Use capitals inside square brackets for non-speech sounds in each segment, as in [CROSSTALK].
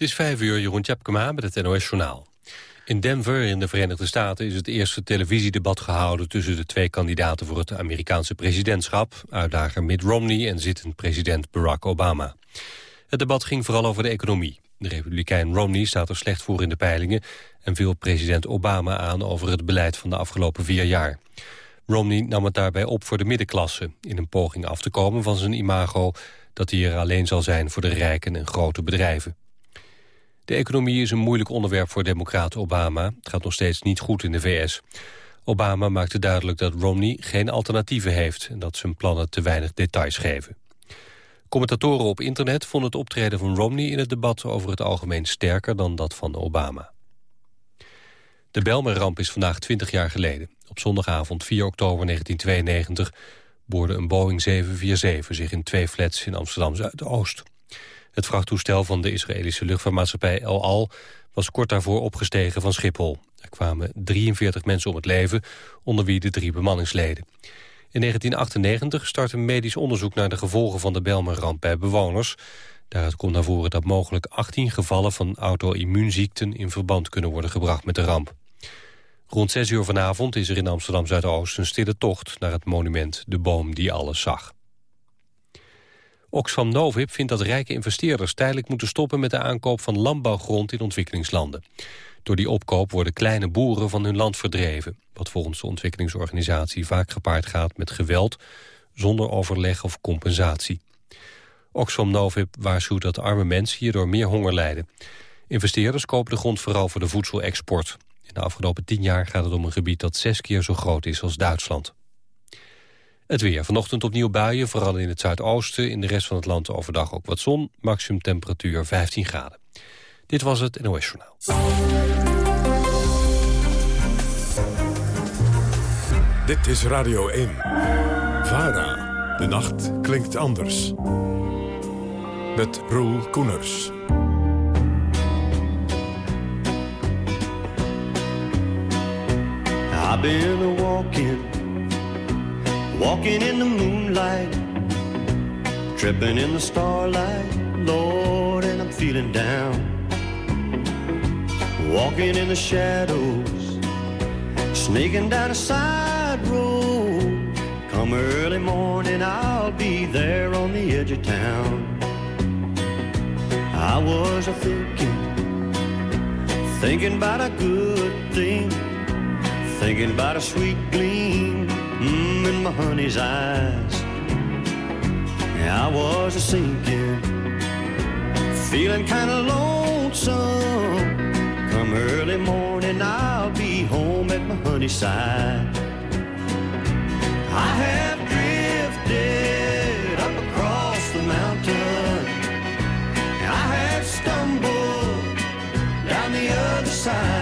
Het is vijf uur, Jeroen Tjepkema met het NOS Journaal. In Denver in de Verenigde Staten is het eerste televisiedebat gehouden... tussen de twee kandidaten voor het Amerikaanse presidentschap... uitdager Mitt Romney en zittend president Barack Obama. Het debat ging vooral over de economie. De republikein Romney staat er slecht voor in de peilingen... en viel president Obama aan over het beleid van de afgelopen vier jaar. Romney nam het daarbij op voor de middenklasse... in een poging af te komen van zijn imago... dat hij er alleen zal zijn voor de rijken en grote bedrijven. De economie is een moeilijk onderwerp voor democraat Obama. Het gaat nog steeds niet goed in de VS. Obama maakte duidelijk dat Romney geen alternatieven heeft... en dat zijn plannen te weinig details geven. Commentatoren op internet vonden het optreden van Romney in het debat over het algemeen sterker dan dat van Obama. De Belmer-ramp is vandaag 20 jaar geleden. Op zondagavond 4 oktober 1992 boorde een Boeing 747 zich in twee flats in Amsterdam-Zuidoost. Het vrachttoestel van de Israëlische luchtvaartmaatschappij El Al was kort daarvoor opgestegen van Schiphol. Er kwamen 43 mensen om het leven, onder wie de drie bemanningsleden. In 1998 startte medisch onderzoek naar de gevolgen van de Belmer-ramp bij bewoners. Daaruit komt naar voren dat mogelijk 18 gevallen van auto-immuunziekten in verband kunnen worden gebracht met de ramp. Rond 6 uur vanavond is er in Amsterdam-Zuidoost een stille tocht naar het monument De Boom die alles zag. Oxfam Novib vindt dat rijke investeerders tijdelijk moeten stoppen met de aankoop van landbouwgrond in ontwikkelingslanden. Door die opkoop worden kleine boeren van hun land verdreven, wat volgens de ontwikkelingsorganisatie vaak gepaard gaat met geweld, zonder overleg of compensatie. Oxfam Novib waarschuwt dat arme mensen hierdoor meer honger lijden. Investeerders kopen de grond vooral voor de voedselexport. In de afgelopen tien jaar gaat het om een gebied dat zes keer zo groot is als Duitsland. Het weer. Vanochtend opnieuw buien, vooral in het zuidoosten. In de rest van het land overdag ook wat zon. Maximum temperatuur 15 graden. Dit was het NOS Journaal. Dit is Radio 1. VARA. De nacht klinkt anders. Met Roel Koeners. I've been walking Walking in the moonlight, tripping in the starlight, Lord, and I'm feeling down. Walking in the shadows, sneaking down a side road. Come early morning, I'll be there on the edge of town. I was a thinking, thinking about a good thing, thinking about a sweet gleam mm, in my honey's eyes. I was a sinking, feeling kind of lonesome. Come early morning, I'll be home at my honey's side. I have drifted up across the mountain. And I have stumbled down the other side.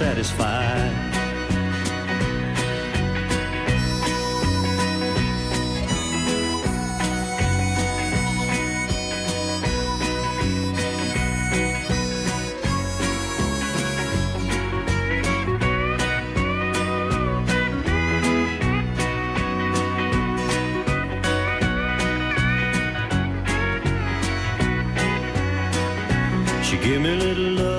Satisfied. She give me a little loving,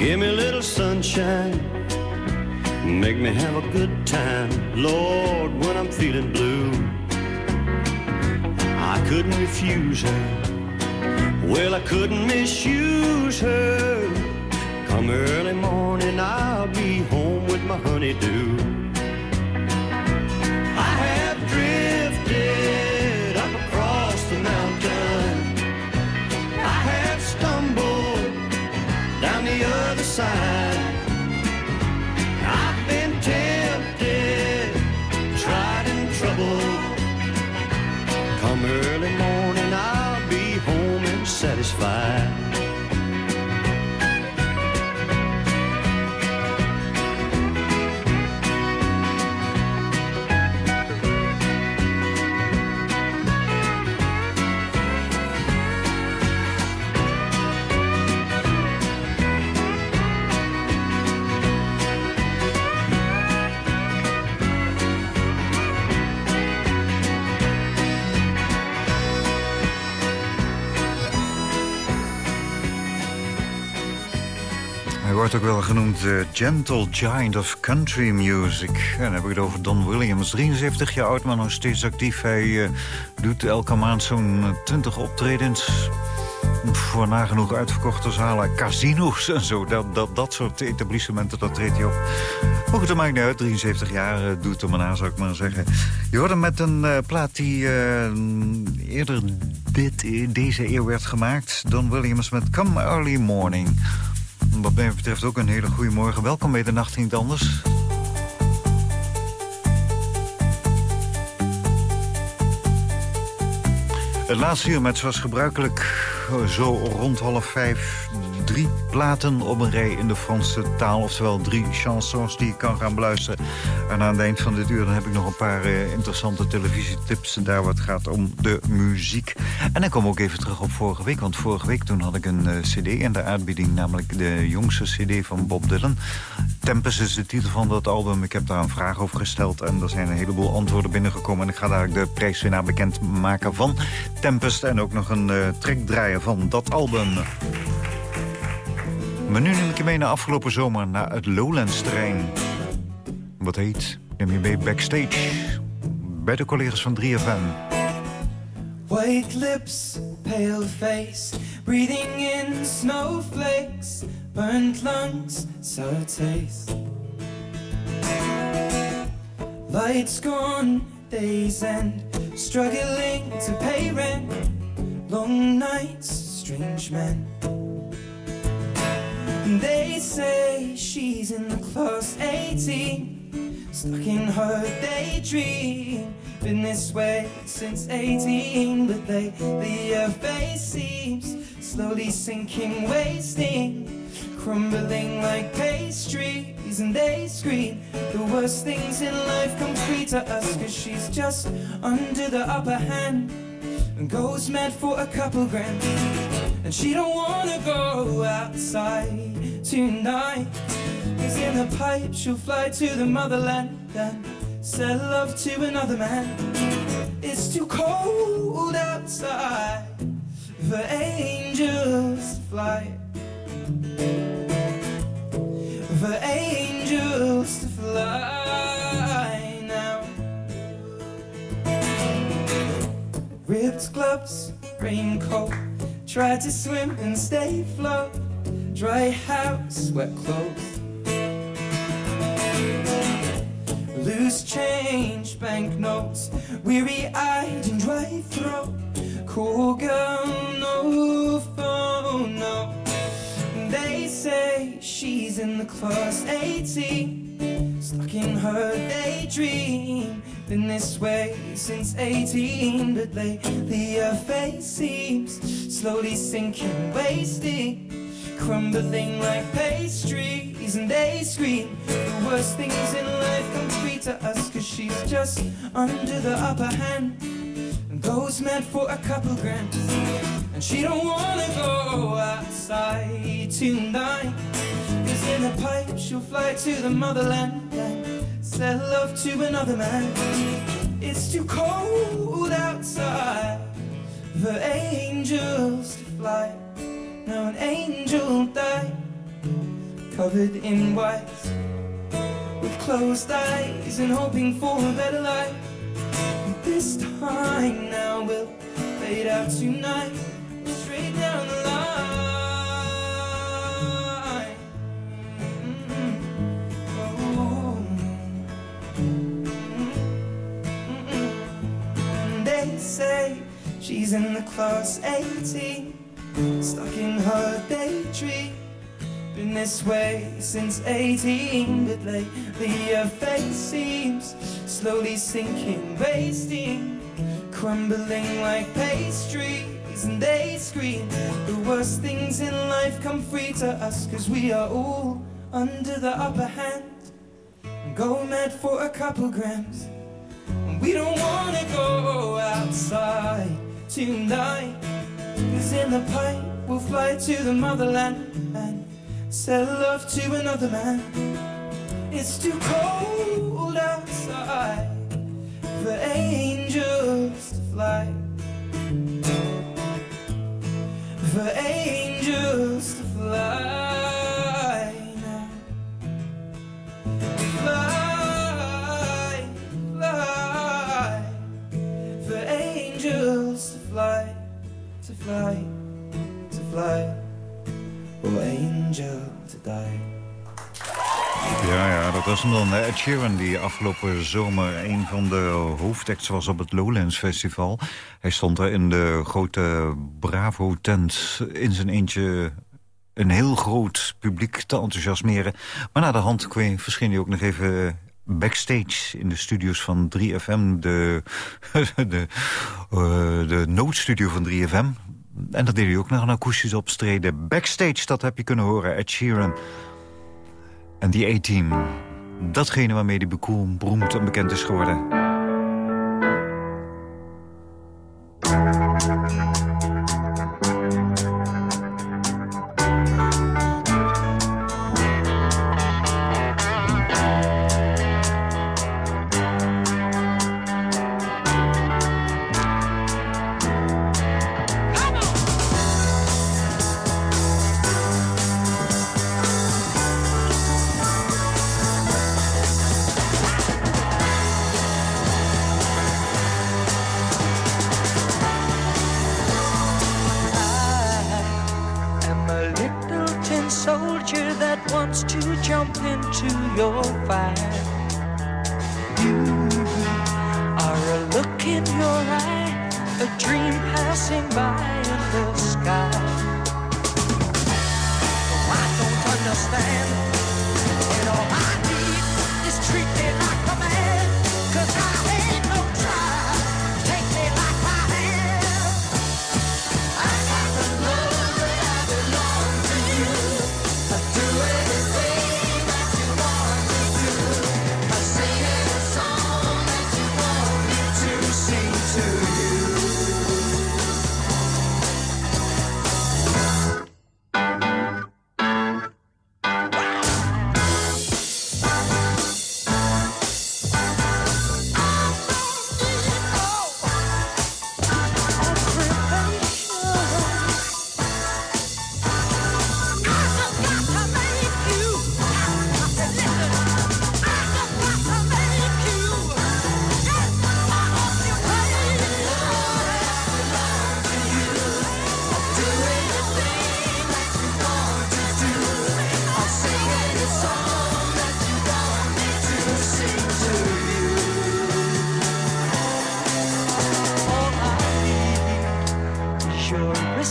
give me a little sunshine, make me have a good time, Lord, when I'm feeling blue. I couldn't refuse her, well, I couldn't misuse her. Come early morning, I'll be home with my honeydew. Wordt ook wel genoemd de Gentle Giant of Country Music. En dan heb ik het over Don Williams, 73 jaar oud, maar nog steeds actief. Hij uh, doet elke maand zo'n 20 optredens voor nagenoeg uitverkochte zalen, casino's en zo. Dat, dat, dat soort etablissementen, dat treedt hij op. Goed, dat maakt niet uit. 73 jaar doet hem na, zou ik maar zeggen. Je hoort hem met een plaat die eerder dit, deze eeuw werd gemaakt. Don Williams met Come Early Morning. Wat mij betreft ook een hele goede morgen. Welkom bij de Nacht Niet Anders. Het laatste uur met zoals gebruikelijk zo rond half vijf drie platen op een rij in de Franse taal. Oftewel drie chansons die je kan gaan beluisteren. En aan het eind van dit uur dan heb ik nog een paar uh, interessante televisietips. Daar wat gaat om de muziek. En dan kom ik ook even terug op vorige week. Want vorige week toen had ik een uh, cd in de uitbieding. Namelijk de jongste cd van Bob Dylan. Tempest is de titel van dat album. Ik heb daar een vraag over gesteld. En er zijn een heleboel antwoorden binnengekomen. En ik ga daar de prijswinnaar bekend maken van Tempest. En ook nog een uh, track draaien van dat album. Maar nu neem ik je mee naar afgelopen zomer naar het Lowlands-terrein. Wat heet, neem backstage. Bij de collega's van 3FM. White lips, pale face, breathing in snowflakes, burnt lungs, sour taste. Lights gone, days end, struggling to pay rent, long nights, strange men. They say she's in the class 18, stuck in her daydream. Been this way since 18, but lately her face seems slowly sinking, wasting, crumbling like pastries. And they scream the worst things in life come free to us, cause she's just under the upper hand and goes mad for a couple grand. And she don't wanna go outside tonight. Cause in the pipe she'll fly to the motherland and sell love to another man. It's too cold outside for angels to fly. For angels to fly now. Ripped gloves, raincoat, try to swim and stay afloat. Dry house, wet clothes. Loose change, banknotes, weary eyed and dry throat. Cool girl, no phone, no. They say she's in the class 18, stuck in her daydream. Been this way since 18, but lately her face seems slowly sinking, wasting crumbling like pastries and they scream. The worst things in life come free to us cause she's just under the upper hand and goes mad for a couple grams and she don't wanna go outside tonight cause in a pipe she'll fly to the motherland and sell love to another man. It's too cold outside for angels to fly now an angel died, covered in white, with closed eyes and hoping for a better life. This time now we'll fade out tonight, straight down the line. Mm-hmm. Oh. Mm-hmm. They say she's in the class 18 stuck in her daydream. Been this way since 18, but lately her face seems slowly sinking, wasting, crumbling like pastries. And they scream the worst things in life come free to us, cause we are all under the upper hand. And go mad for a couple grams. And we don't wanna go outside tonight. Cause in the pipe we'll fly to the motherland and sell love to another man. It's too cold outside for angels to fly. For angels to fly. fly, to fly, or angel to die. Ja, ja, dat was hem dan. Ed Sheeran, die afgelopen zomer een van de hoofdacts was op het Lowlands Festival. Hij stond er in de grote Bravo-tent in zijn eentje een heel groot publiek te enthousiasmeren. Maar na de hand verscheen hij ook nog even eh, backstage in de studios van 3FM. De, [LAUGHS] de, uh, de noodstudio van 3FM. En dat deed hij ook nog een akoestisch opstreden. Backstage, dat heb je kunnen horen, Ed Sheeran. En die A-team, datgene waarmee die beroemd en bekend is geworden.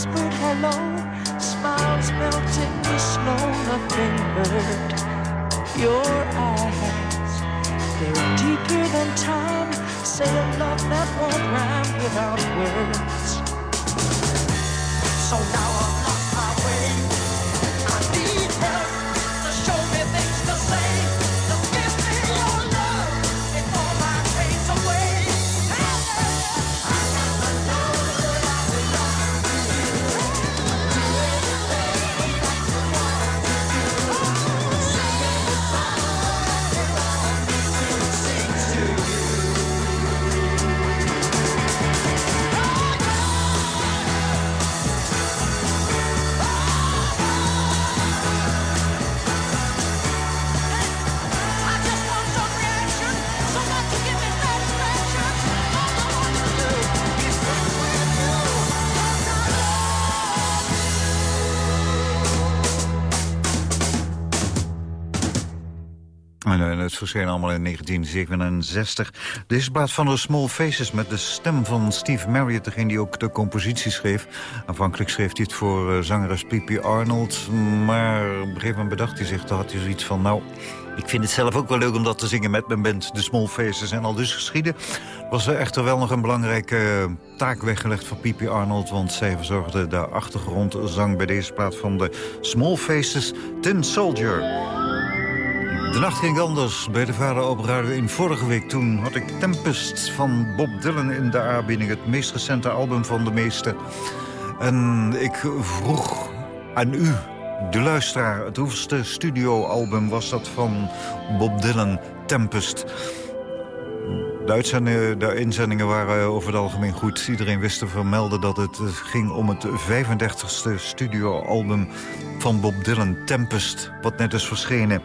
whispered hello, smiles melting the snow, nothing hurt. Your eyes, they're deeper than time, say a love that won't rhyme without words. So now verscheen allemaal in 1967. Deze plaat van de Small Faces met de stem van Steve Marriott... degene die ook de compositie schreef. Aanvankelijk schreef hij het voor uh, zangeres P.P. Arnold... maar op een gegeven moment bedacht hij zich... toen had hij zoiets van, nou, ik vind het zelf ook wel leuk om dat te zingen met mijn band... de Small Faces en al dus geschieden. Was er echter wel nog een belangrijke taak weggelegd voor P.P. Arnold... want zij verzorgde de achtergrondzang bij deze plaat van de Small Faces... Tin Soldier. De nacht ging anders bij de vader op in vorige week. Toen had ik Tempest van Bob Dylan in de aanbieding. Het meest recente album van de meeste. En ik vroeg aan u, de luisteraar... het hoeveelste studioalbum was dat van Bob Dylan, Tempest... De, de, inzendingen waren over het algemeen goed. Iedereen wist te vermelden dat het ging om het 35ste studioalbum van Bob Dylan, Tempest, wat net is verschenen.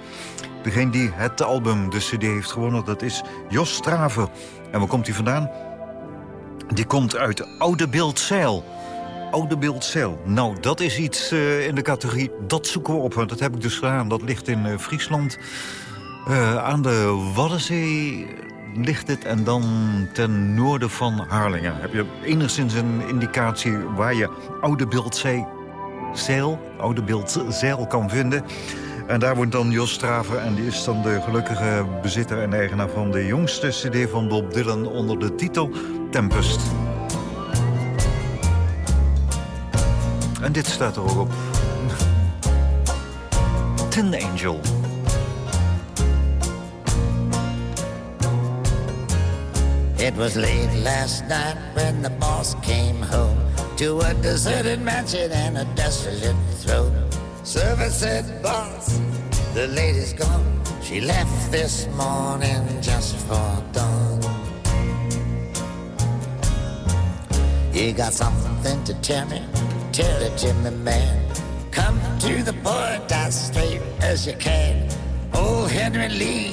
Degene die het album, de cd, heeft gewonnen, dat is Jos Straven. En waar komt hij vandaan? Die komt uit Oude Beeldzeil. oude beeldzeil. Nou, dat is iets uh, in de categorie, dat zoeken we op. Dat heb ik dus gedaan. Dat ligt in uh, Friesland. Uh, aan de Waddenzee ligt het en dan ten noorden van Harlingen. Heb je enigszins een indicatie waar je oude beeldzeil, oude beeldzeil kan vinden... En daar woont dan Jos Straver en die is dan de gelukkige bezitter en eigenaar van de jongste cd van Bob Dylan onder de titel Tempest. En dit staat er ook op. Tin Angel. It was late last night when the boss came home to a deserted mansion and a desolate throne. Servant said, boss, the lady's gone. She left this morning just for dawn. You got something to tell me? Tell it to me, man. Come to the point as straight as you can. Old Henry Lee,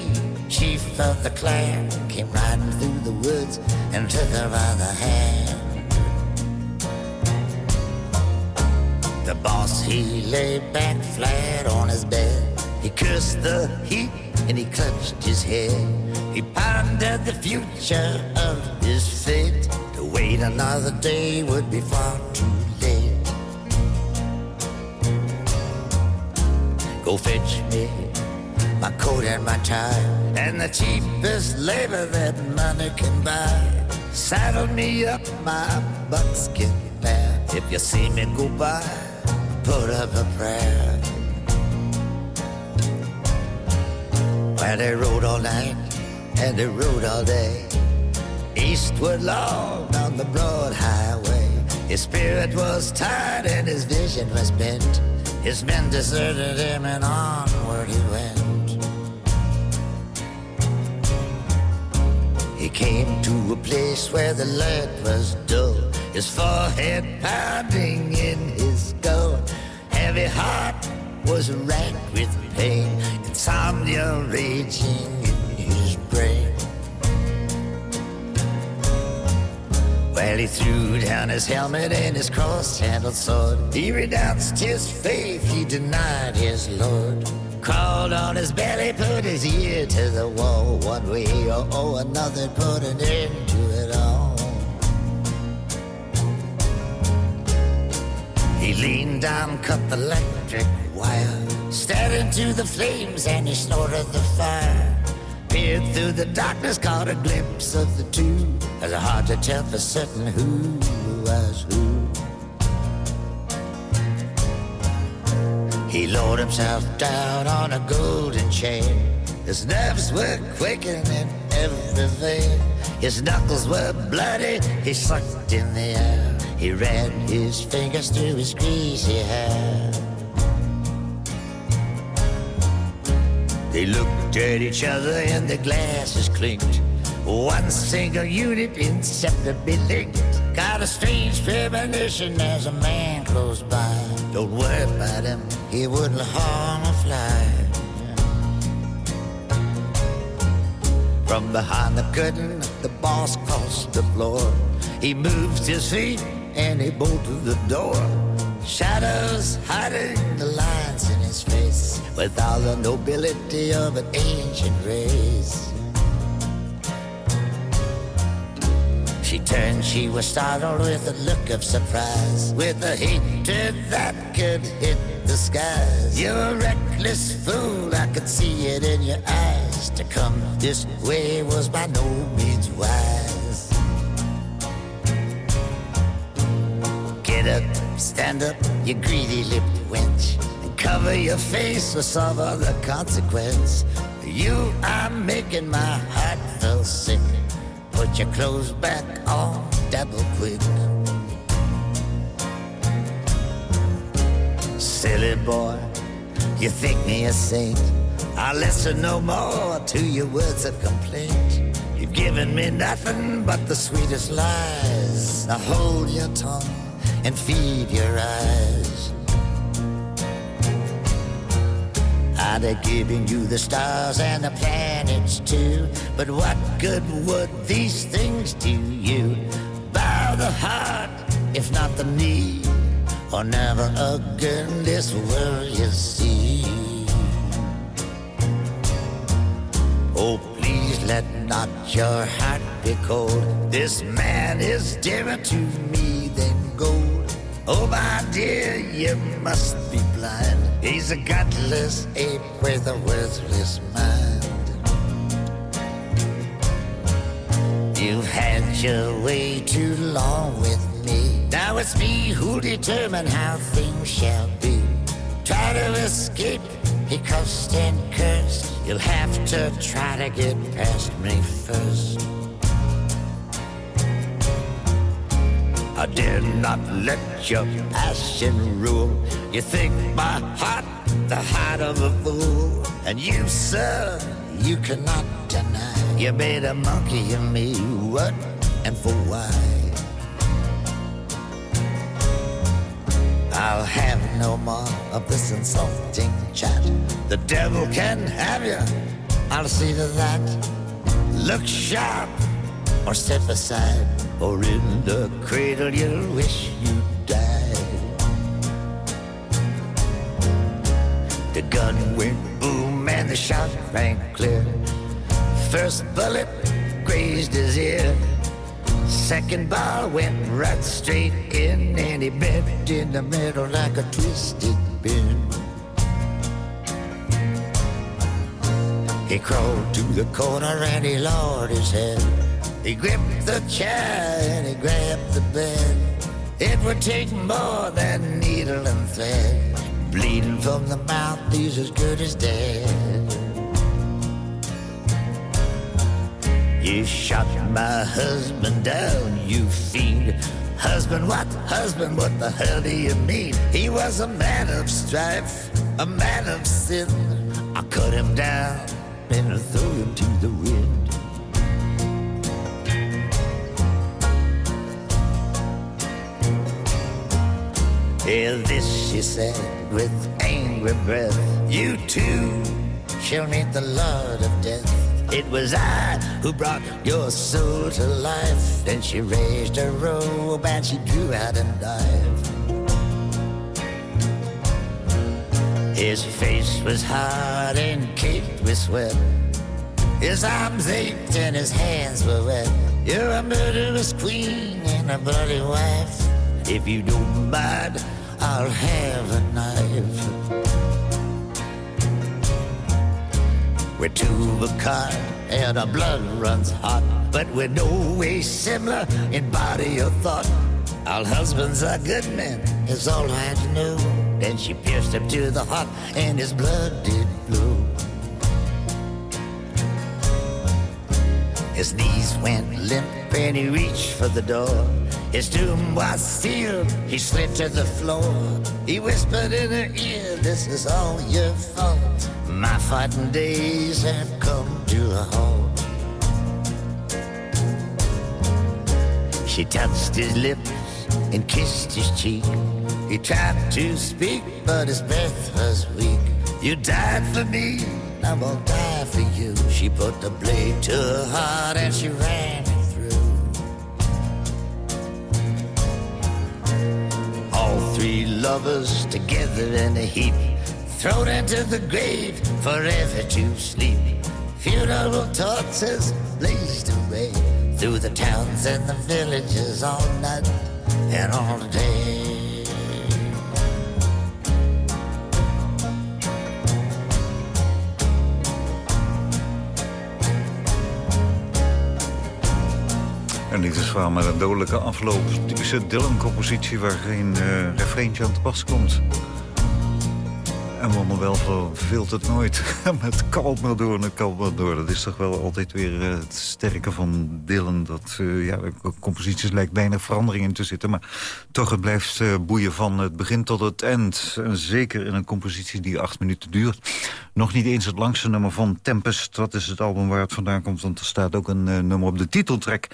chief of the clan, came riding through the woods and took her by the hand. The boss, he lay back flat on his bed. He cursed the heat and he clutched his head. He pondered the future of his fate. To wait another day would be far too late. Go fetch me my coat and my tie and the cheapest labor that money can buy. Saddle me up my buckskin mare. If you see me go by put up a prayer. Well, they rode all night and they rode all day. Eastward long on the broad highway. His spirit was tired and his vision was bent. His men deserted him and onward he went. He came to a place where the light was dull. His forehead pounding in his skull. Heavy heart was racked with pain. Insomnia raging in his brain. Well, he threw down his helmet and his cross-handled sword. He renounced his faith, he denied his Lord. Crawled on his belly, put his ear to the wall. One way or another, put an end He leaned down, cut the electric wire, stared into the flames, and he snorted the fire. Peered through the darkness, caught a glimpse of the two. It was hard to tell for certain who was who. He lowered himself down on a golden chain. His nerves were quaking in every vein. His knuckles were bloody, he sucked in the air. He ran his fingers through his greasy hair. They looked at each other and the glasses clinked. One single unit inseparably linked. Got a strange premonition as a man close by. Don't worry about him, he wouldn't harm a fly. From behind the curtain, the boss crossed the floor. He moved his feet and he bolted the door. Shadows hiding the lines in his face with all the nobility of an ancient race. She turned, she was startled with a look of surprise, with a hatred that could hit the skies. You're a reckless fool, I could see it in your eyes. To come this way was by no means wise. Up, stand up, you greedy lipped wench, and cover your face with some the consequence. You are making my heart feel sick. Put your clothes back on double quick. Silly boy, you think me a saint. I'll listen no more to your words of complaint. You've given me nothing but the sweetest lies. Now hold your tongue and feed your eyes. I'd have given you the stars and the planets too. But what good would these things do you? Bow the heart if not the knee, or never again this world you see. Oh, please let not your heart be cold. This man is dearer to me dear, you must be blind. He's a godless ape with a worthless mind. You've had your way too long with me. Now it's me who'll determine how things shall be. Try to escape, he cussed and cursed. You'll have to try to get past me first. I dare not let your passion rule. You think my heart, the heart of a fool. And you, sir, you cannot deny. You made a monkey of me. What and for why? I'll have no more of this insulting chat. The devil can have you. I'll see to that. Look sharp or step aside, or in the cradle you'll wish you'd died. The gun went boom and the shot rang clear. First bullet grazed his ear. Second ball went right straight in, and he bent in the middle like a twisted pin. He crawled to the corner and he lowered his head. He gripped the chair and he grabbed the bed. It would take more than needle and thread. Bleeding from the mouth, he's as good as dead. You shot my husband down, you fiend. Husband, what? Husband, what the hell do you mean? He was a man of strife, a man of sin. I cut him down and I threw him to the wind. Yeah, this she said with angry breath. You too shall meet the Lord of death. It was I who brought your soul to life. Then she raised her robe and she drew out a knife. His face was hard and caked with sweat. His arms ached and his hands were wet. You're a murderous queen and a bloody wife. If you don't mind, I'll have a knife. We're two of a kind and our blood runs hot, but we're no way similar in body or thought. Our husbands are good men, is all I know. Then she pierced him to the heart, and his blood did flow. His knees went limp and he reached for the door. His doom was sealed, he slid to the floor. He whispered in her ear, This is all your fault. My fighting days have come to a halt. She touched his lips and kissed his cheek. He tried to speak, but his breath was weak. You died for me, I will die for you. She put the blade to her heart and she ran it through. All three lovers together in a heap, thrown into the grave, forever to sleep. Funeral torches blazed away through the towns and the villages all night and all day. Liefdesverhaal met een dodelijke afloop. Typische Dylan-compositie waar geen uh, aan te pas komt. En Wonderwel verveelt het nooit. [LAUGHS] Met kalp maar door en maar door. Dat is toch wel altijd weer uh, het sterke van Dylan. Dat uh, ja, composities lijkt weinig verandering in te zitten. Maar toch, het blijft uh, boeien van het begin tot het eind. Zeker in een compositie die acht minuten duurt. Nog niet eens het langste nummer van Tempest. Dat is het album waar het vandaan komt. Want er staat ook een nummer op de titeltrack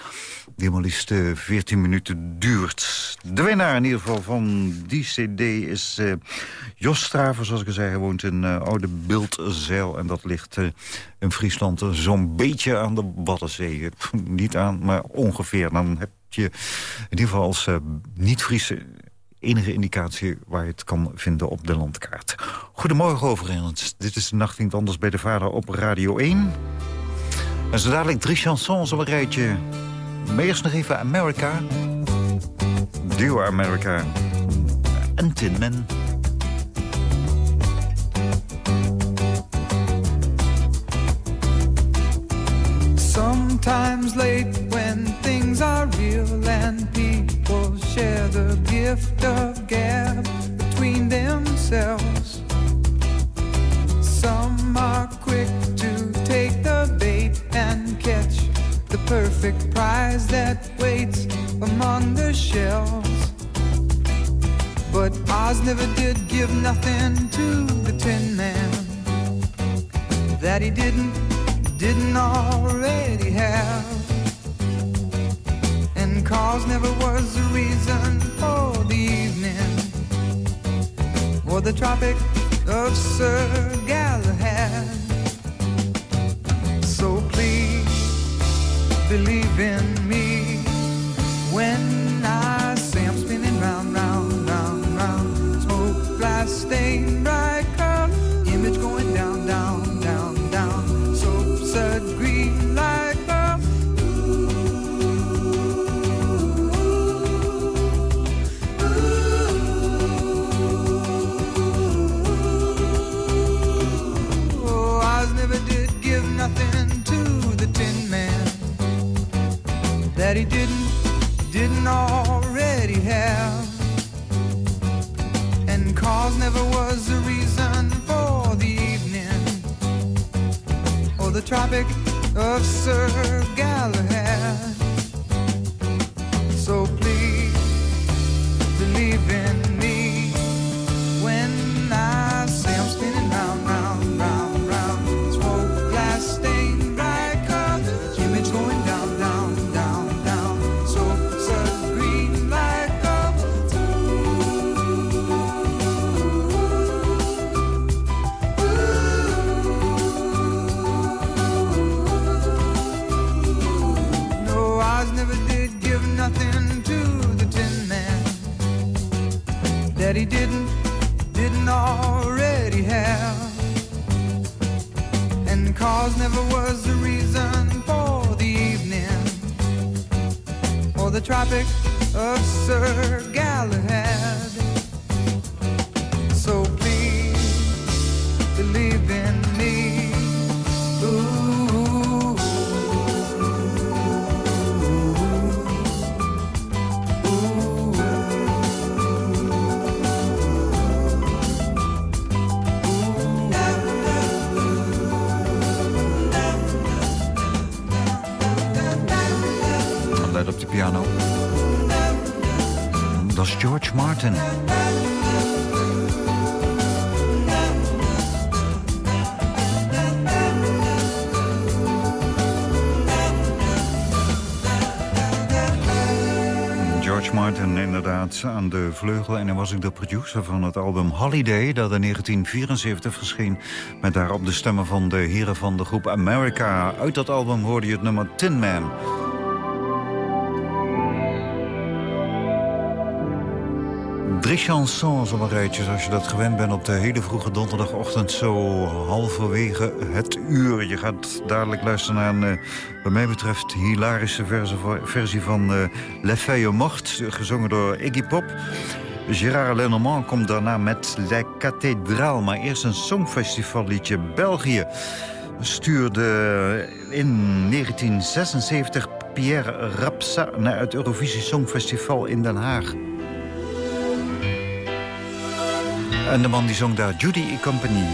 die maar liefst 14 minuten duurt. De winnaar in ieder geval van die cd is uh, Jos Straver, zoals ik al zei. Hij woont in uh, Oude Beeldzeil en dat ligt in Friesland zo'n beetje aan de Waddenzee. [LAUGHS] Niet aan, maar ongeveer. Dan heb je in ieder geval als niet-Friese enige indicatie waar je het kan vinden op de landkaart. Goedemorgen overigens. Dit is de Nacht anders bij de Vader op Radio 1. En zo dadelijk drie chansons op een rijtje. Maar eerst nog even America. Duo America. En Tin Man. Sometimes late when things are real and people share the gift of gab between themselves. Some are quick to take the bait and catch the perfect prize that waits among the shells. But Oz never did give nothing to the Tin Man that he didn't, didn't already have. And cause never was the reason for the evening or the Tropic of Sir Galahad. Believe in me Tropic of Sir Galahad. Tropic of Sir aan de vleugel. En dan was ik de producer van het album Holiday... dat in 1974 verscheen. Met daarop de stemmen van de heren van de groep America. Uit dat album hoorde je het nummer Tin Man. Chansons op een rijtje, zoals je dat gewend bent op de hele vroege donderdagochtend, zo halverwege het uur. Je gaat dadelijk luisteren naar een, eh, wat mij betreft, hilarische versie, van uh, Le Feuille Morte, gezongen door Iggy Pop. Gérard Lenormand komt daarna met La Cathédrale, maar eerst een songfestivalliedje. België stuurde in 1976 Pierre Rapsa naar het Eurovisie Songfestival in Den Haag. En de man die zong daar Judy et Company.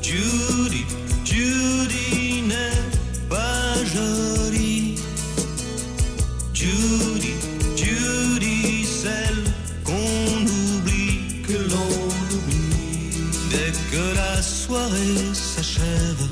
Judy, Judy n'est pas. Judy, Judy, celle qu'on oublie, que l'on oublie dès que la soirée s'achève.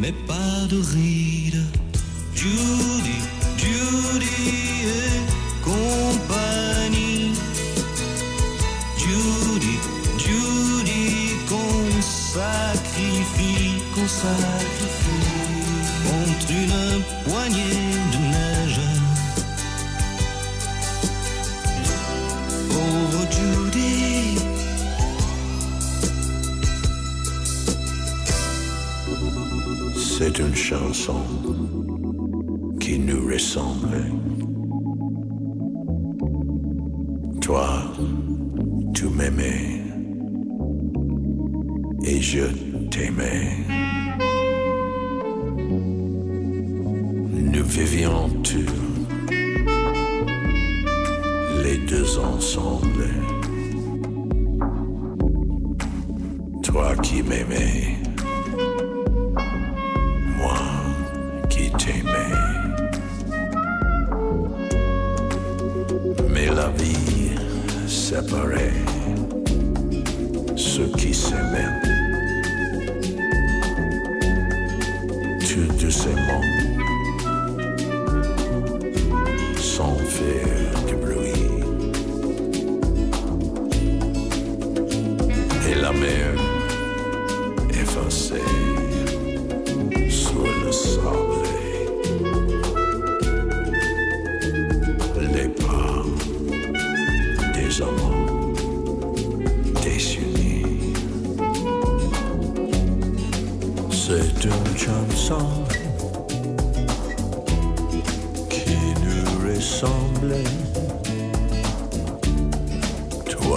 mais pas de rire, Judy, Judy et compagnie. Judy, Judy qu'on sacrifie, qu'on sacrifie contre une poignée. C'est une chanson qui nous ressemble.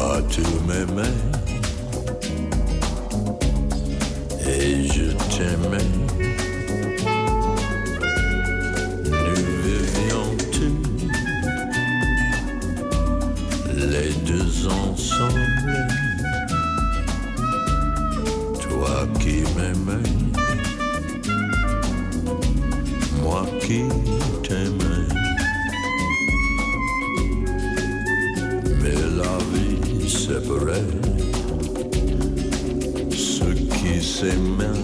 toi tu m'aimais et je t'aimais. Nous vivions tous les deux ensemble. Toi qui m'aimais, moi qui Same man.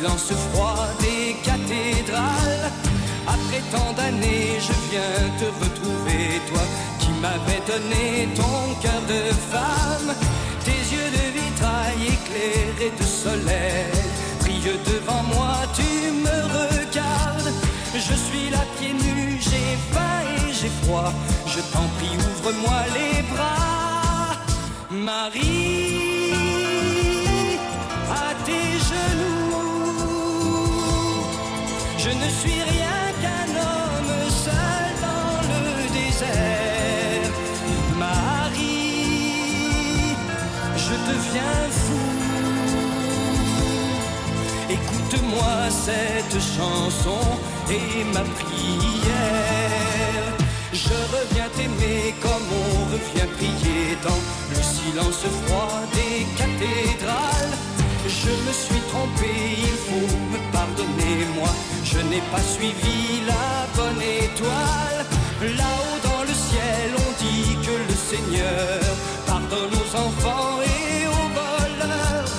Silence froid des cathédrales. Après tant d'années, je viens te retrouver, toi qui m'avais donné ton cœur de femme. Tes yeux de vitrail éclairés de soleil brillent devant moi, tu me regardes. Je suis là pieds nus, j'ai faim et j'ai froid. Je t'en prie, ouvre-moi les bras. Marie, rien qu'un homme seul dans le désert. Marie, je deviens fou. Écoute-moi cette chanson et ma prière. Je reviens t'aimer comme on revient prier dans le silence froid des cathédrales. Je me suis trompé, il faut me pardonner, moi. Je n'ai pas suivi la bonne étoile. Là-haut dans le ciel, on dit que le Seigneur pardonne aux enfants et aux voleurs.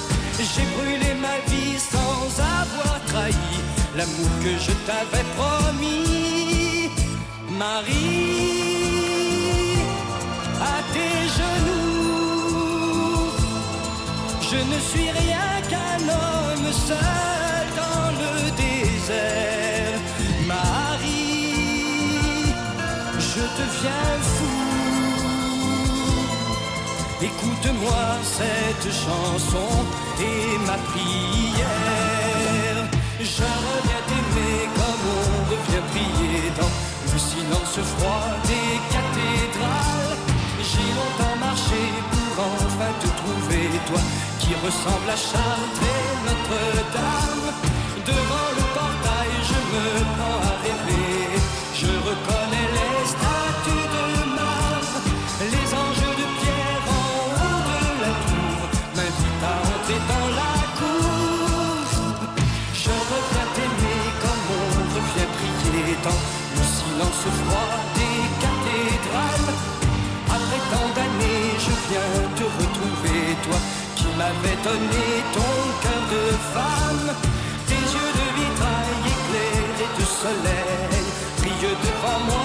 J'ai brûlé ma vie sans avoir trahi l'amour que je t'avais promis. Marie, à tes genoux, je ne suis rien qu'un homme seul Marie, je deviens fou. Écoute-moi cette chanson et ma prière. Je reviens t'aimer comme on revient prier dans le silence froid des cathédrales. J'ai longtemps marché pour enfin te trouver, toi qui ressemble à Chartres et Notre-Dame. Devant le rêver. Je reconnais les statues de marbre, les anges de pierre en haut de la tour m'invitent à entrer dans la cour. Je reviens t'aimer comme on revient prier dans le silence froid des cathédrales. Après tant d'années, je viens te retrouver, toi qui m'avais donné ton cœur de femme. Soleil brillent devant moi,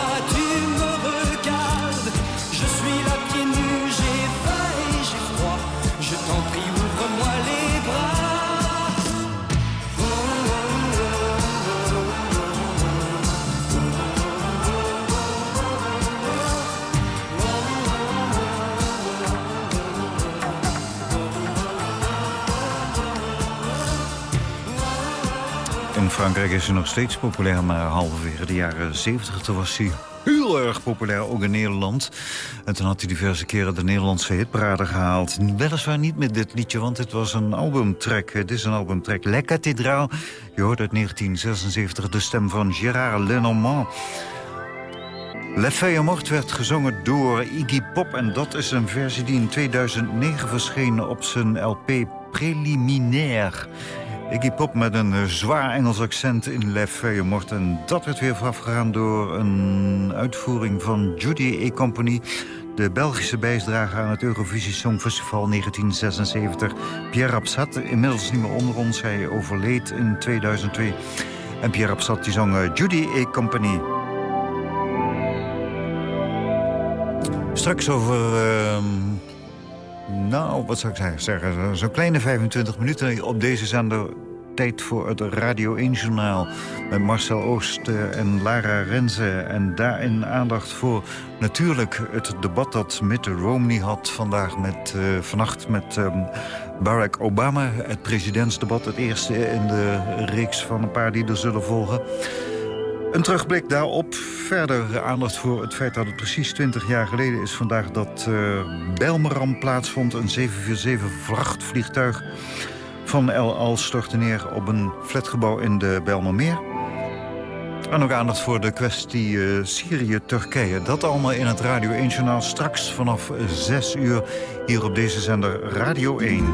Frankrijk is hij nog steeds populair, maar halverwege de jaren 70 toen was hij heel erg populair, ook in Nederland. En toen had hij diverse keren de Nederlandse hitparade gehaald. Weliswaar niet met dit liedje, want het was een albumtrack. Het is een albumtrack, La Cathédrale. Je hoort uit 1976 de stem van Gérard Lenormand. Le Feuille Mort werd gezongen door Iggy Pop... en dat is een versie die in 2009 verscheen op zijn LP Preliminaire. Iggy Pop met een eh, zwaar Engels accent in Le Feuille Mort. En dat werd weer voorafgegaan door een uitvoering van Judy E. Company... de Belgische bijdrage aan het Eurovisie Songfestival 1976. Pierre Absat, inmiddels niet meer onder ons. Hij overleed in 2002. En Pierre Absat die zong eh, Judy E. Company... Straks over, ehm, nou, wat zou ik zeggen, zo'n kleine 25 minuten op deze zender. Tijd voor het Radio 1-journaal met Marcel Oost eh, en Lara Renze. En daarin aandacht voor natuurlijk het debat dat Mitt Romney had vandaag met, eh, vannacht met ehm, Barack Obama. Het presidentsdebat, het eerste in de reeks van een paar die er zullen volgen. Een terugblik daarop. Verder aandacht voor het feit dat het precies 20 jaar geleden is vandaag... dat uh, Belmeram plaatsvond, een 747-vrachtvliegtuig van El Al stortte neer op een flatgebouw in de Belmermeer. En ook aandacht voor de kwestie uh, Syrië-Turkije. Dat allemaal in het Radio 1-journaal straks vanaf 6 uur... hier op deze zender Radio 1.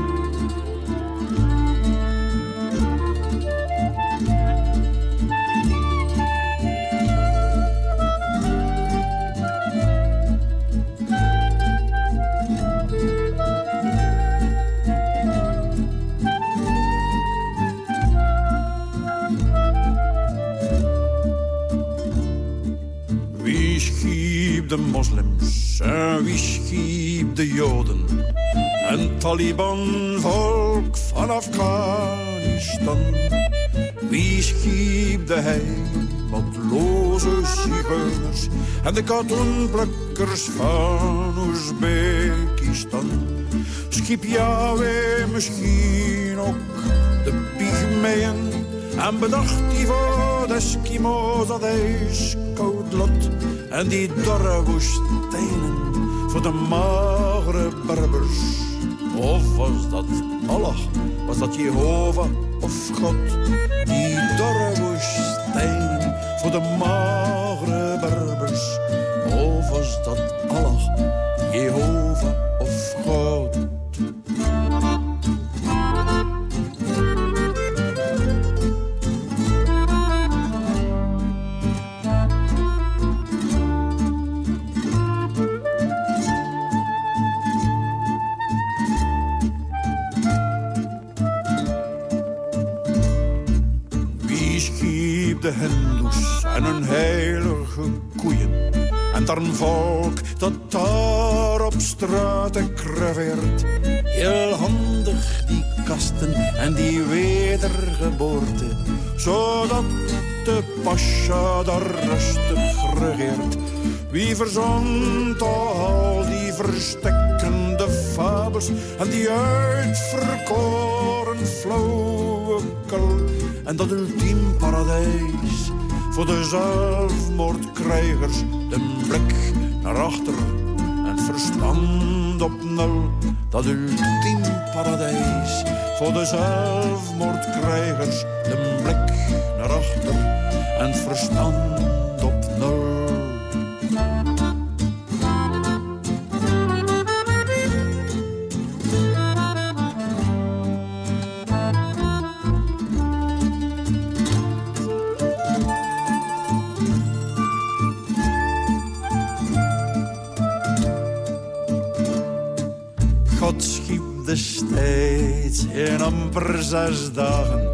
Taliban-volk van Afghanistan. Wie schiep de heimatloze zigeuners en de katoenplukkers van Oezbekistan? Schiep Yahweh misschien ook de pygmeeën en bedacht die voor de Eskimo's dat ijskoud lot en die dorre woestijnen voor de magere Berbers. Of was dat Allah? Was dat Jehovah of God? Die dorre woestijnen voor de magere Berbers. Of was dat Allah, Jehovah of God? En een heilige koeien. En dan volk dat daar op straat kreveert. Heel handig die kasten en die wedergeboorte. Zodat de pascha daar rustig regeert. Wie verzond al die verstekkende fabels en die uitverkoren flauwekul en dat ultiem paradijs voor de zelfmoordkrijgers. De blik naar achter en verstand op nul. Dat ultiem paradijs voor de zelfmoordkrijgers. De blik naar achter en verstand amper zes dagen.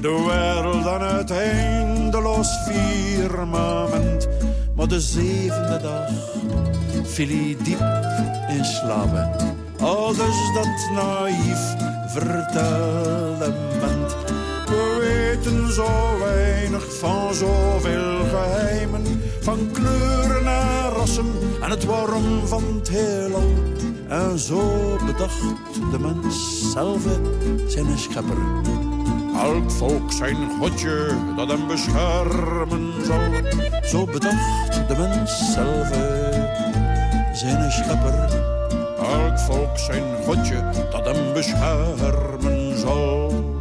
De wereld aan het eindeloos firmament. Maar de zevende dag viel diep in slapen. Alles dat naïef vertelement. We weten zo weinig van zoveel geheimen. Van kleuren en rassen en het waarom van het heelal. En zo bedacht de mens zelf zijn schepper. Elk volk zijn godje dat hem beschermen zal. Zo bedacht de mens zelf zijn schepper. Elk volk zijn godje dat hem beschermen zal.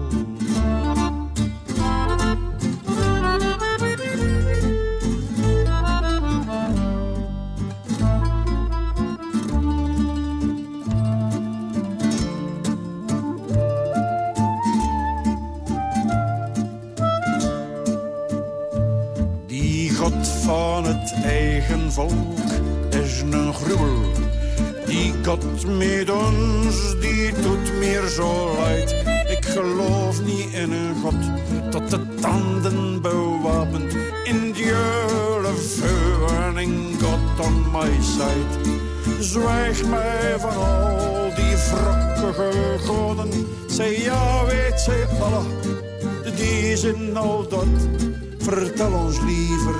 Volk is een gruwel. Die God met ons, die doet meer zo leid. Ik geloof niet in een God tot de tanden bewapend. In dieule vuur en God on my side. Zwijg mij van al die wrakkige goden. Zij ja, weet zij Allah, die zijn al dood. Vertel ons liever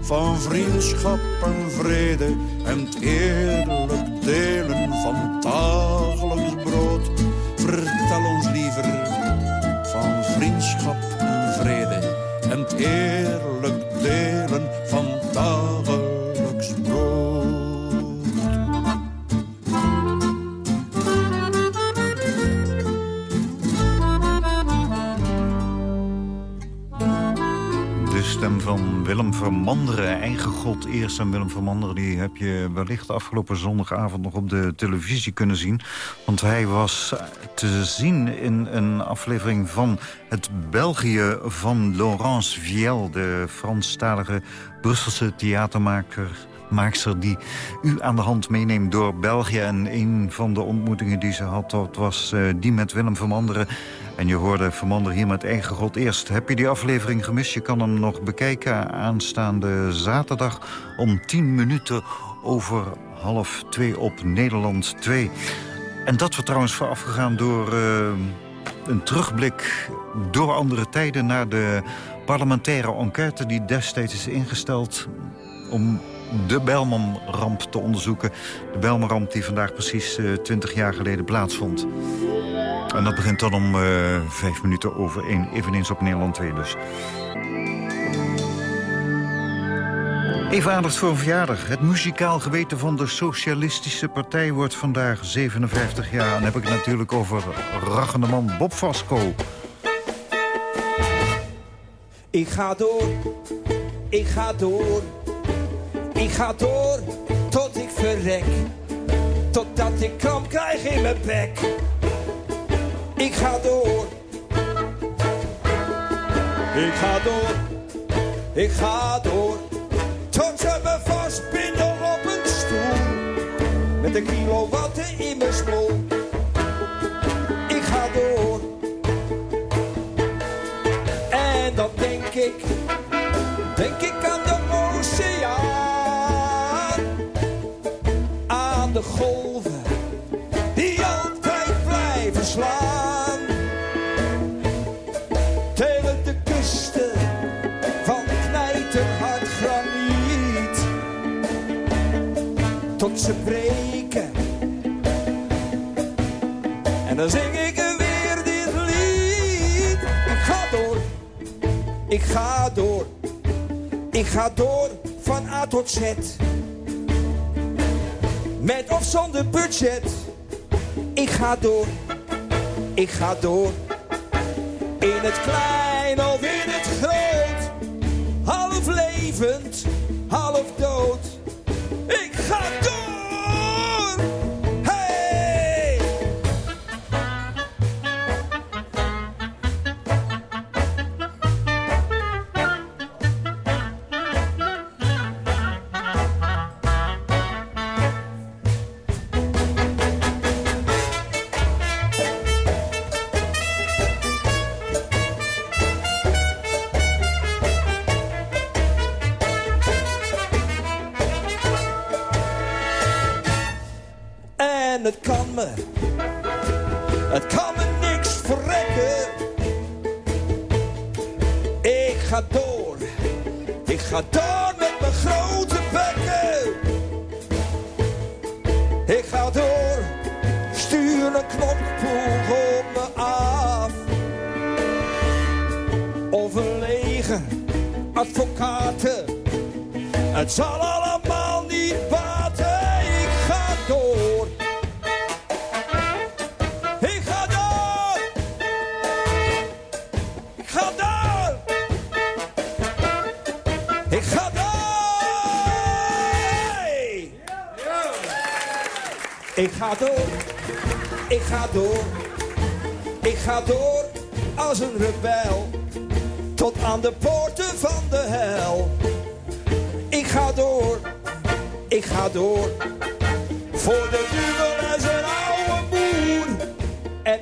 van vriendschap en vrede en het eerlijk delen van eerst. En Willem Vermanderen die heb je wellicht afgelopen zondagavond nog op de televisie kunnen zien. Want hij was te zien in een aflevering van het België van Laurence Viel... de Franstalige Brusselse theatermaker maakster die u aan de hand meeneemt door België. En een van de ontmoetingen die ze had, dat was uh, die met Willem Vermanderen. En je hoorde Vermander hier met eigen god eerst. Heb je die aflevering gemist? Je kan hem nog bekijken aanstaande zaterdag om 10 minuten over half twee op Nederland 2. En dat wordt trouwens voorafgegaan door uh, een terugblik door andere tijden... naar de parlementaire enquête die destijds is ingesteld... om de Belman-ramp te onderzoeken. De Belman-ramp die vandaag precies uh, 20 jaar geleden plaatsvond. En dat begint dan om uh, vijf minuten over één, eveneens op Nederland 2 dus. Even aandacht voor een verjaardag. Het muzikaal geweten van de Socialistische Partij wordt vandaag 57 jaar. En dan heb ik het natuurlijk over raggende man Bob Vasco. Ik ga door, ik ga door, ik ga door tot ik verrek. Totdat ik kramp krijg in mijn bek. Ik ga door. Ik ga door. Ik ga door. Tot ze me vastbinden op een stoel. Met een kilo watten in mijn smoel. Ik ga door. En dan denk ik, denk ik de golven die altijd blijven slaan. Tegen de kusten van knijterhard graniet. Tot ze breken. En dan zing ik er weer dit lied. Ik ga door. Ik ga door. Ik ga door van A tot Z. Met of zonder budget. Ik ga door. Ik ga door. In het klein of in het groot. Half levend,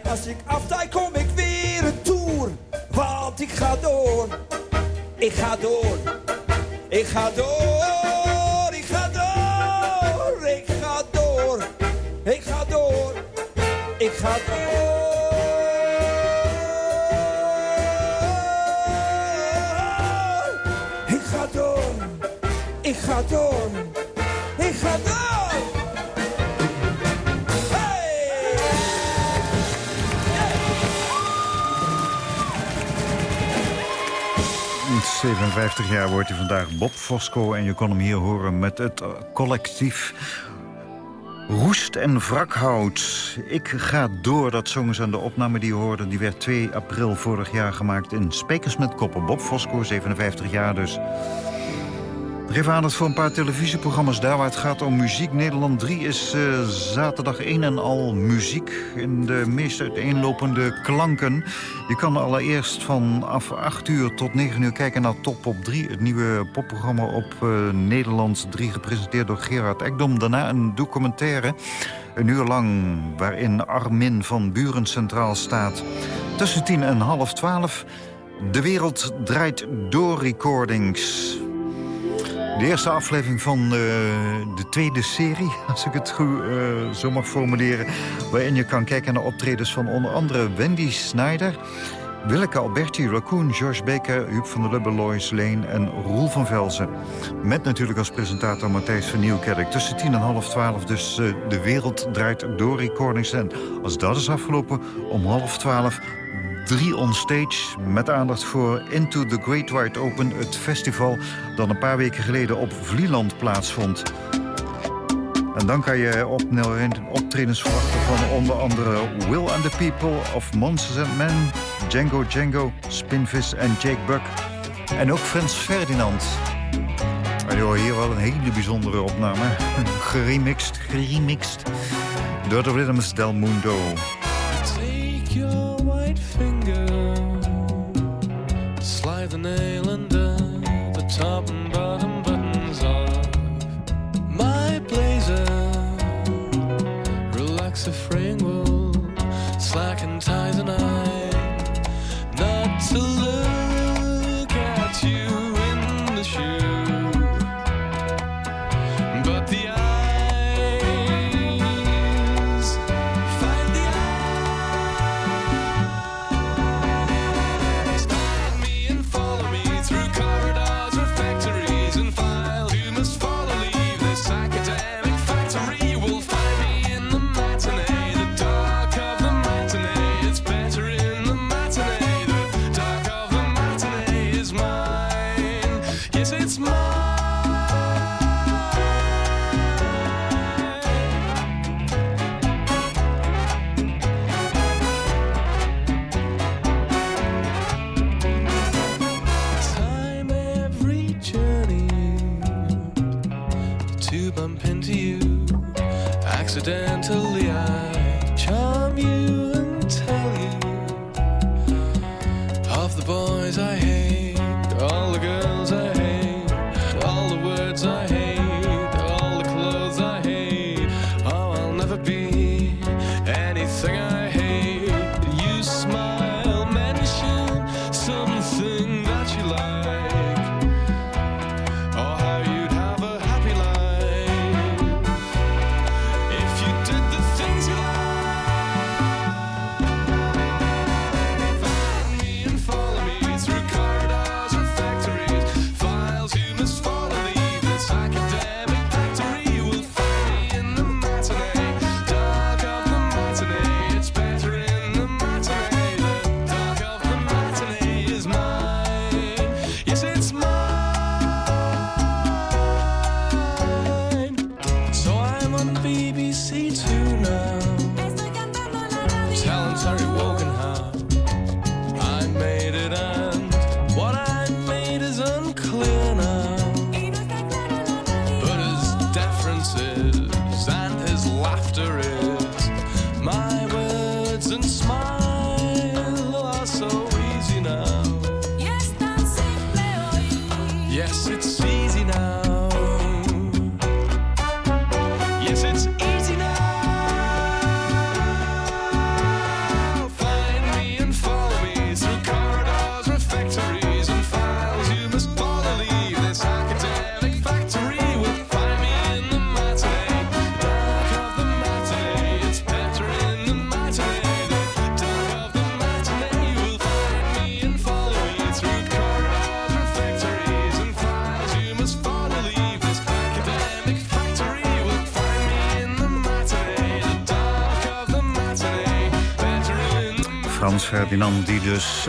als ik aftij kom ik weer een tour. Want ik ga door. Ik ga door. Ik ga door. Ik ga door. Ik ga door. Ik ga door. Ik ga door. Ik ga door. Ik ga door. 57 jaar wordt hij vandaag Bob Fosco. En je kon hem hier horen met het collectief Roest en wrakhout. Ik ga door, dat zongen ze aan de opname die je hoorde. Die werd 2 april vorig jaar gemaakt in Spekers met Koppen. Bob Fosco, 57 jaar dus. Even aandacht voor een paar televisieprogramma's daar waar het gaat om muziek. Nederland 3 is uh, zaterdag 1 en al muziek in de meest uiteenlopende klanken. Je kan allereerst vanaf 8 uur tot 9 uur kijken naar Top op 3. Het nieuwe popprogramma op uh, Nederland 3 gepresenteerd door Gerard Ekdom. Daarna een documentaire, een uur lang, waarin Armin van Buren centraal staat. Tussen 10 en half 12... De wereld draait door recordings. De eerste aflevering van uh, de tweede serie, [LAUGHS] als ik het goed uh, zo mag formuleren... waarin je kan kijken naar optredens van onder andere Wendy Snyder... Willeke Alberti, Raccoon, George Baker, Huub van der Lubbe, Lois Leen en Roel van Velzen. Met natuurlijk als presentator Matthijs van Nieuwkerk. Tussen tien en half twaalf dus uh, de wereld draait door recordings. En als dat is afgelopen, om half twaalf drie on stage met aandacht voor Into the Great Wide Open... het festival dat een paar weken geleden op Vlieland plaatsvond. En dan kan je op optredens verwachten van onder andere Will and the People... of Monsters and Men, Django Django, Spinvis en Jake Buck. En ook Frans Ferdinand. Je hoort hier wel een hele bijzondere opname. [LAUGHS] geremixed, geremixed door de Rhythms del Mundo.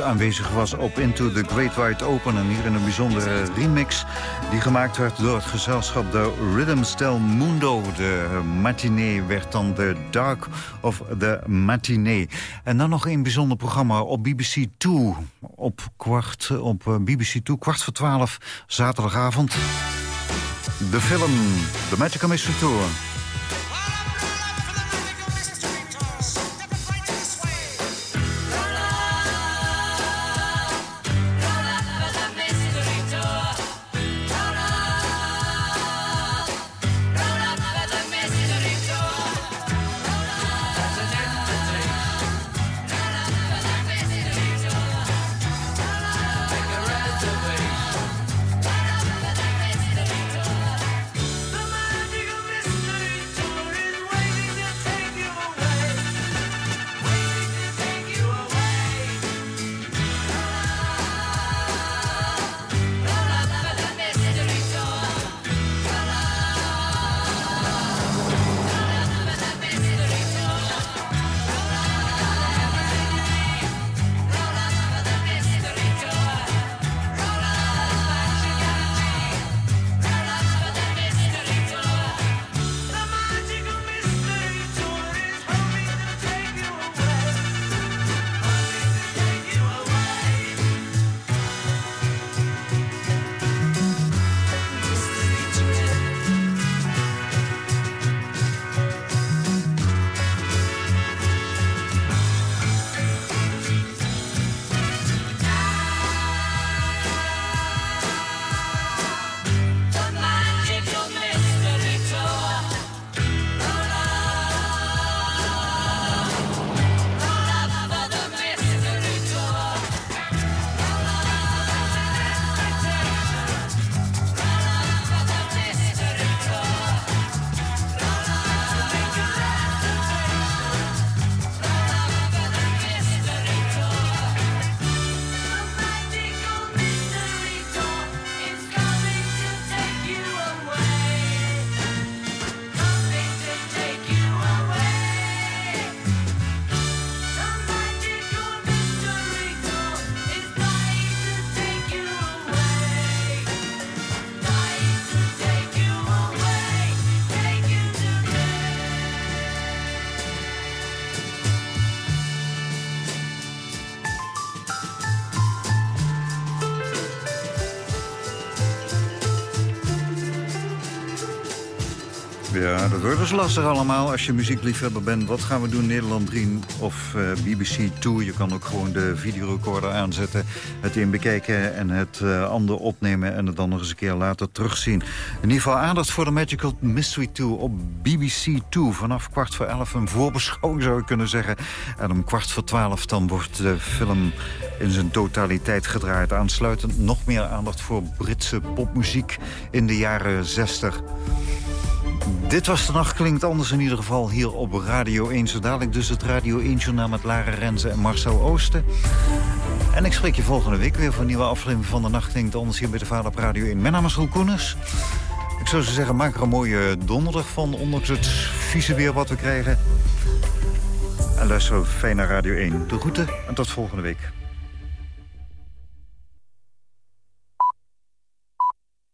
Aanwezig was op Into the Great Wide Open. En hier in een bijzondere remix die gemaakt werd door het gezelschap de Rhythms del Mundo. De matinee werd dan de Dark of the Matinee. En dan nog een bijzonder programma op BBC 2. Op, kwart, op eh, BBC 2, kwart voor twaalf, zaterdagavond. De film The Magical Mystery Tour. Wordt dus lastig allemaal als je muziekliefhebber bent. Wat gaan we doen, Nederland 3 of uh, BBC 2? Je kan ook gewoon de videorecorder aanzetten, het in bekijken en het uh, ander opnemen... en het dan nog eens een keer later terugzien. In ieder geval aandacht voor de Magical Mystery 2 op BBC 2. Vanaf kwart voor elf een voorbeschouwing zou ik kunnen zeggen. En om kwart voor twaalf dan wordt de film in zijn totaliteit gedraaid. Aansluitend nog meer aandacht voor Britse popmuziek in de jaren 60. Dit was de nacht, klinkt anders in ieder geval hier op Radio 1. Zo dadelijk dus het Radio 1-journaal met Lara Renze en Marcel Oosten. En ik spreek je volgende week weer voor een nieuwe aflevering van de nacht klinkt anders hier bij de Vader op Radio 1. Mijn naam is Roel Koeners. Ik zou zo zeggen, maak er een mooie donderdag van, ondanks het vieze weer wat we krijgen. En luister fijn naar Radio 1. De groeten en tot volgende week.